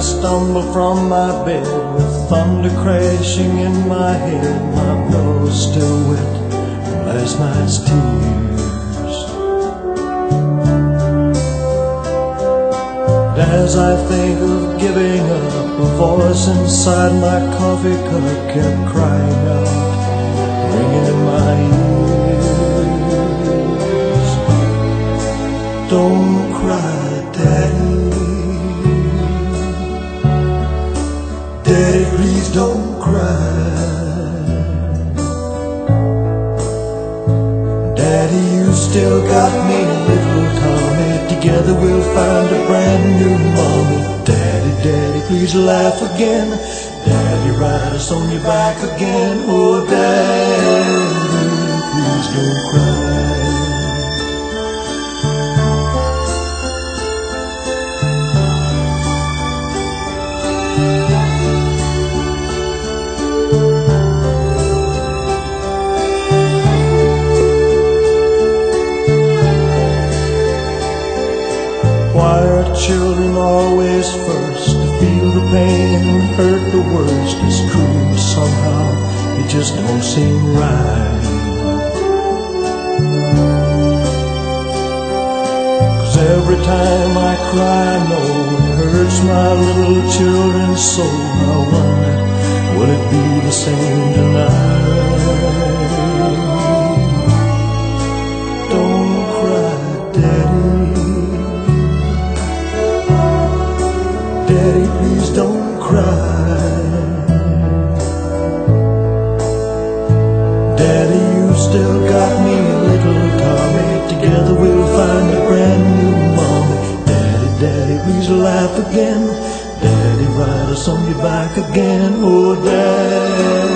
stumble from my bed with thunder crashing in my head. My pillow's still wet from last night's tears. And as I think of giving up, a voice inside my coffee cup kept crying out, ringing in my ears. Please don't cry. Daddy, you still got me, little Tommy. Together we'll find a brand new mommy. Daddy, Daddy, please laugh again. Daddy, ride us on your back again. Oh, Daddy, please don't cry. Children always first to feel the pain and hurt the worst? It's true, somehow it just don't seem right. Cause every time I cry, I know it hurts my little children's soul. I wonder, will it be the same tonight? Please don't cry. Daddy, you still got me, little Tommy. Together we'll find a brand new mommy. Daddy, Daddy, please laugh again. Daddy, ride us on your back again. Oh, Daddy.